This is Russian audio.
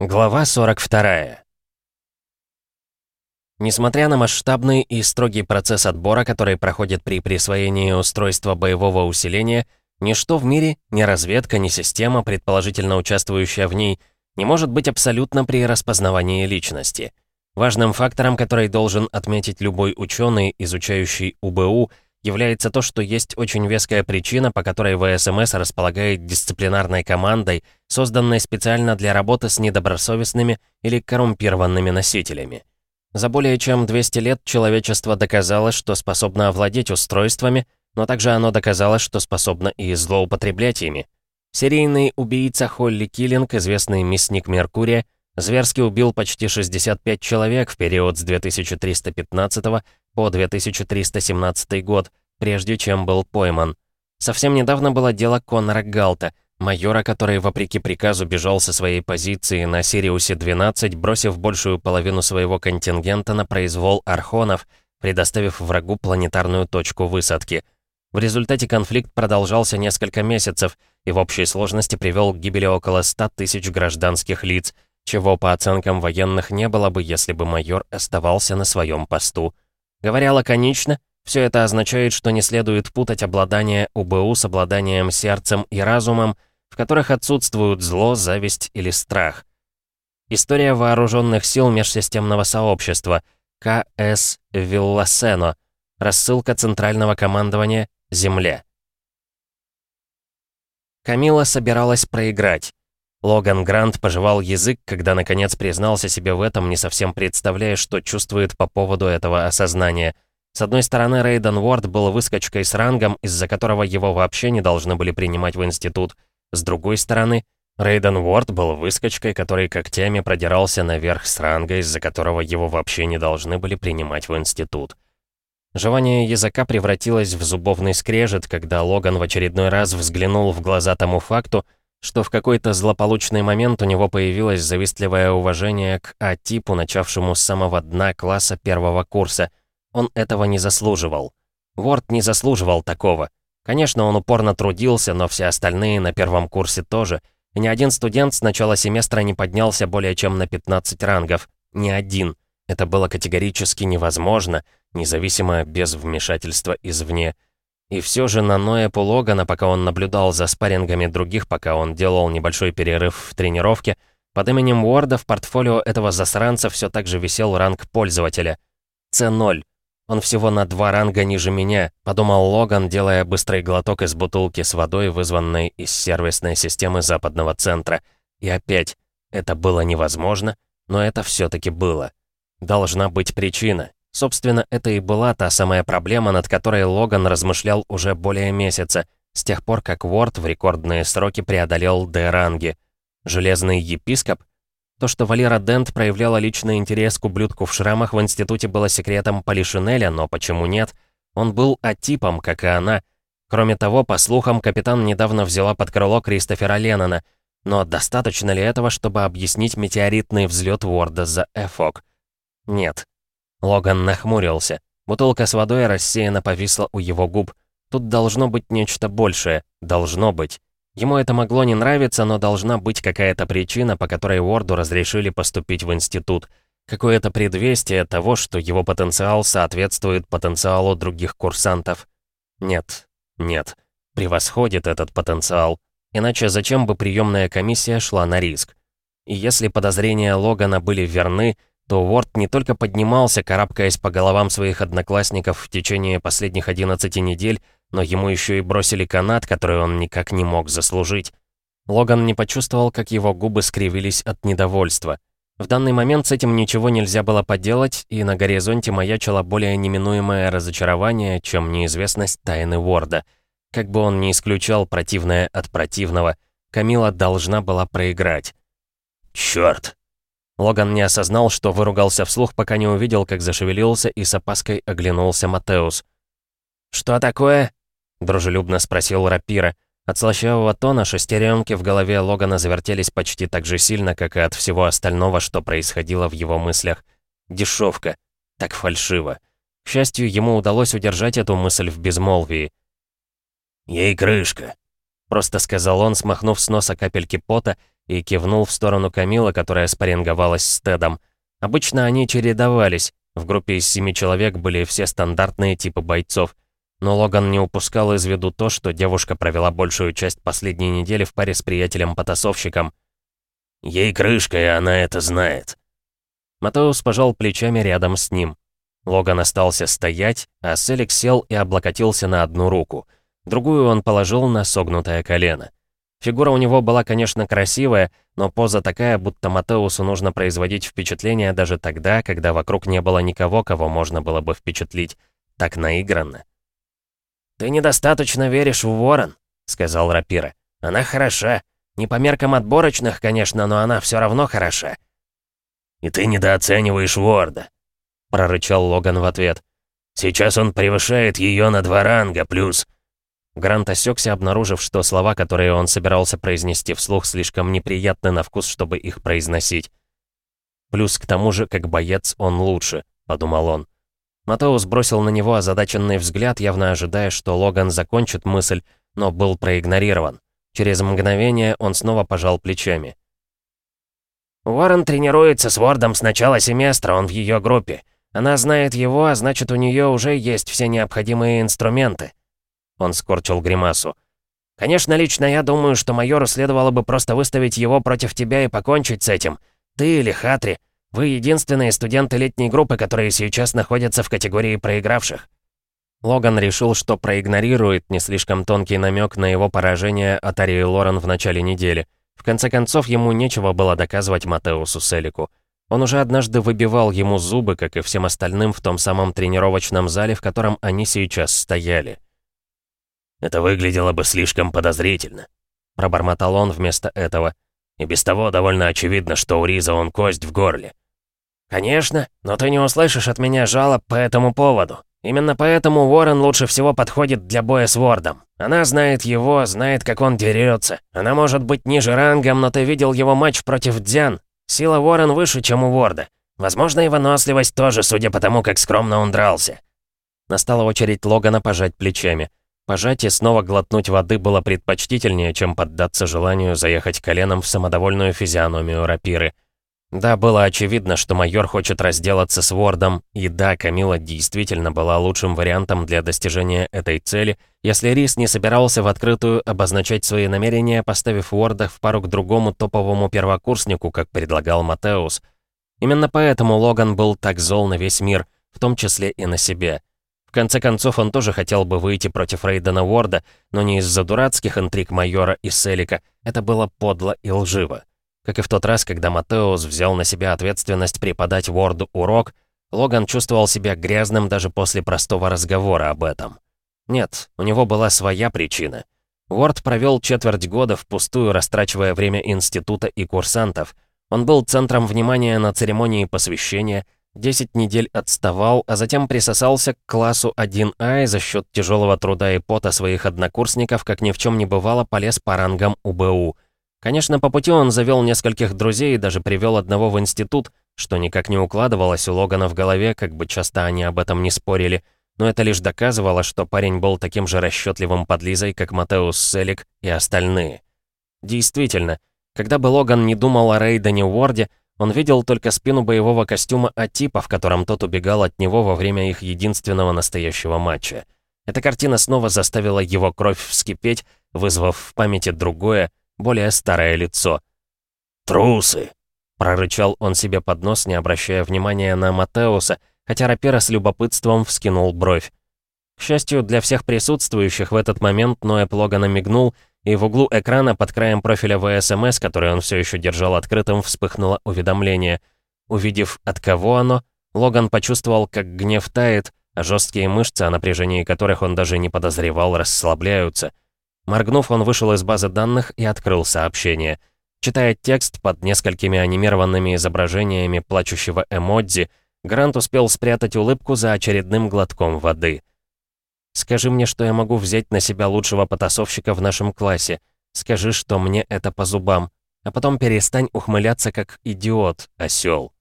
Глава 42. Несмотря на масштабный и строгий процесс отбора, который проходит при присвоении устройства боевого усиления, ничто в мире, ни разведка, ни система, предположительно участвующая в ней, не может быть абсолютно при распознавании личности. Важным фактором, который должен отметить любой ученый, изучающий УБУ, является то, что есть очень веская причина, по которой ВСМС располагает дисциплинарной командой, созданной специально для работы с недобросовестными или коррумпированными носителями. За более чем 200 лет человечество доказало, что способно овладеть устройствами, но также оно доказало, что способно и злоупотреблять ими. Серийный убийца Холли Киллинг, известный мясник Меркурия, зверски убил почти 65 человек в период с 2315 по 2317 год, прежде чем был пойман. Совсем недавно было дело Конора Галта, майора, который, вопреки приказу, бежал со своей позиции на Сириусе-12, бросив большую половину своего контингента на произвол архонов, предоставив врагу планетарную точку высадки. В результате конфликт продолжался несколько месяцев и в общей сложности привел к гибели около 100 тысяч гражданских лиц, чего, по оценкам военных, не было бы, если бы майор оставался на своем посту. Говоря лаконично, все это означает, что не следует путать обладание УБУ с обладанием сердцем и разумом, в которых отсутствуют зло, зависть или страх. История вооруженных сил межсистемного сообщества КС Вилласено. Рассылка Центрального командования Земле. Камила собиралась проиграть. Логан Грант пожевал язык, когда наконец признался себе в этом, не совсем представляя, что чувствует по поводу этого осознания. С одной стороны, Рейден Уорд был выскочкой с рангом, из-за которого его вообще не должны были принимать в институт. С другой стороны, Рейден Уорд был выскочкой, который когтями продирался наверх с ранга, из-за которого его вообще не должны были принимать в институт. Жевание языка превратилось в зубовный скрежет, когда Логан в очередной раз взглянул в глаза тому факту, что в какой-то злополучный момент у него появилось завистливое уважение к А-типу, начавшему с самого дна класса первого курса. Он этого не заслуживал. Ворд не заслуживал такого. Конечно, он упорно трудился, но все остальные на первом курсе тоже. И ни один студент с начала семестра не поднялся более чем на 15 рангов. Ни один. Это было категорически невозможно, независимо без вмешательства извне. И все же на Ноэ Пулогана, пока он наблюдал за спаррингами других, пока он делал небольшой перерыв в тренировке, под именем Уорда в портфолио этого засранца все так же висел ранг пользователя. С0. Он всего на два ранга ниже меня, подумал Логан, делая быстрый глоток из бутылки с водой, вызванной из сервисной системы западного центра. И опять, это было невозможно, но это все-таки было. Должна быть причина. Собственно, это и была та самая проблема, над которой Логан размышлял уже более месяца, с тех пор, как Уорд в рекордные сроки преодолел Д-ранги. Железный епископ? То, что Валера Дент проявляла личный интерес к ублюдку в шрамах в институте было секретом Полишинеля, но почему нет? Он был атипом, как и она. Кроме того, по слухам, капитан недавно взяла под крыло Кристофера Леннона. Но достаточно ли этого, чтобы объяснить метеоритный взлет Уорда за Эфок? Нет. Логан нахмурился. Бутылка с водой рассеянно повисла у его губ. Тут должно быть нечто большее. Должно быть. Ему это могло не нравиться, но должна быть какая-то причина, по которой Уорду разрешили поступить в институт. Какое-то предвестие того, что его потенциал соответствует потенциалу других курсантов. Нет, нет. Превосходит этот потенциал. Иначе зачем бы приемная комиссия шла на риск? И если подозрения Логана были верны, то Уорд не только поднимался, карабкаясь по головам своих одноклассников в течение последних 11 недель, но ему еще и бросили канат, который он никак не мог заслужить. Логан не почувствовал, как его губы скривились от недовольства. В данный момент с этим ничего нельзя было поделать, и на горизонте маячило более неминуемое разочарование, чем неизвестность тайны Уорда. Как бы он ни исключал противное от противного, Камила должна была проиграть. «Чёрт!» Логан не осознал, что выругался вслух, пока не увидел, как зашевелился и с опаской оглянулся Матеус. «Что такое?» — дружелюбно спросил Рапира. От слащавого тона шестеренки в голове Логана завертелись почти так же сильно, как и от всего остального, что происходило в его мыслях. Дешевка. Так фальшиво. К счастью, ему удалось удержать эту мысль в безмолвии. «Ей крышка», — просто сказал он, смахнув с носа капельки пота и кивнул в сторону Камила, которая спарринговалась с Тедом. Обычно они чередовались, в группе из семи человек были все стандартные типы бойцов. Но Логан не упускал из виду то, что девушка провела большую часть последней недели в паре с приятелем-потасовщиком. «Ей крышка, и она это знает». Матеус пожал плечами рядом с ним. Логан остался стоять, а Селик сел и облокотился на одну руку. Другую он положил на согнутое колено. Фигура у него была, конечно, красивая, но поза такая, будто Матеусу нужно производить впечатление даже тогда, когда вокруг не было никого, кого можно было бы впечатлить. Так наигранно. «Ты недостаточно веришь в Ворон», — сказал Рапира. «Она хороша. Не по меркам отборочных, конечно, но она все равно хороша». «И ты недооцениваешь Ворда», — прорычал Логан в ответ. «Сейчас он превышает ее на два ранга, плюс...» Грант осекся, обнаружив, что слова, которые он собирался произнести вслух, слишком неприятны на вкус, чтобы их произносить. «Плюс к тому же, как боец, он лучше», — подумал он. Матеус бросил на него озадаченный взгляд, явно ожидая, что Логан закончит мысль, но был проигнорирован. Через мгновение он снова пожал плечами. «Уоррен тренируется с Вордом с начала семестра, он в ее группе. Она знает его, а значит, у нее уже есть все необходимые инструменты. Он скорчил гримасу. «Конечно, лично я думаю, что майору следовало бы просто выставить его против тебя и покончить с этим. Ты или Хатри. Вы единственные студенты летней группы, которые сейчас находятся в категории проигравших». Логан решил, что проигнорирует не слишком тонкий намек на его поражение от Арии Лорен в начале недели. В конце концов, ему нечего было доказывать Матеусу Селику. Он уже однажды выбивал ему зубы, как и всем остальным, в том самом тренировочном зале, в котором они сейчас стояли. Это выглядело бы слишком подозрительно. Пробормотал он вместо этого. И без того довольно очевидно, что у Риза он кость в горле. «Конечно, но ты не услышишь от меня жалоб по этому поводу. Именно поэтому Уоррен лучше всего подходит для боя с Вордом. Она знает его, знает, как он дерется. Она может быть ниже рангом, но ты видел его матч против Дзян. Сила Уоррен выше, чем у Ворда. Возможно, и выносливость тоже, судя по тому, как скромно он дрался». Настала очередь Логана пожать плечами. Пожать и снова глотнуть воды было предпочтительнее, чем поддаться желанию заехать коленом в самодовольную физиономию рапиры. Да, было очевидно, что майор хочет разделаться с Вордом, и да, Камила действительно была лучшим вариантом для достижения этой цели, если Рис не собирался в открытую обозначать свои намерения, поставив Ворда в пару к другому топовому первокурснику, как предлагал Матеус. Именно поэтому Логан был так зол на весь мир, в том числе и на себя. В конце концов, он тоже хотел бы выйти против Рейдена Уорда, но не из-за дурацких интриг майора и Селика. Это было подло и лживо. Как и в тот раз, когда Матеус взял на себя ответственность преподать Уорду урок, Логан чувствовал себя грязным даже после простого разговора об этом. Нет, у него была своя причина. Уорд провел четверть года впустую, растрачивая время института и курсантов. Он был центром внимания на церемонии посвящения — 10 недель отставал, а затем присосался к классу 1А и за счет тяжелого труда и пота своих однокурсников, как ни в чем не бывало, полез по рангам УБУ. Конечно, по пути он завел нескольких друзей и даже привел одного в институт, что никак не укладывалось у Логана в голове, как бы часто они об этом не спорили, но это лишь доказывало, что парень был таким же расчетливым подлизой, как Матеус Селик и остальные. Действительно, когда бы Логан не думал о Рейдене Уорде, он видел только спину боевого костюма Атипа, в котором тот убегал от него во время их единственного настоящего матча. Эта картина снова заставила его кровь вскипеть, вызвав в памяти другое, более старое лицо. «Трусы!» — прорычал он себе под нос, не обращая внимания на Матеуса, хотя Рапера с любопытством вскинул бровь. К счастью для всех присутствующих в этот момент Ноэ Логана мигнул — и в углу экрана под краем профиля ВСМС, который он все еще держал открытым, вспыхнуло уведомление. Увидев, от кого оно, Логан почувствовал, как гнев тает, а жесткие мышцы, о напряжении которых он даже не подозревал, расслабляются. Моргнув, он вышел из базы данных и открыл сообщение. Читая текст под несколькими анимированными изображениями плачущего эмодзи, Грант успел спрятать улыбку за очередным глотком воды — Скажи мне, что я могу взять на себя лучшего потасовщика в нашем классе. Скажи, что мне это по зубам. А потом перестань ухмыляться как идиот, осёл.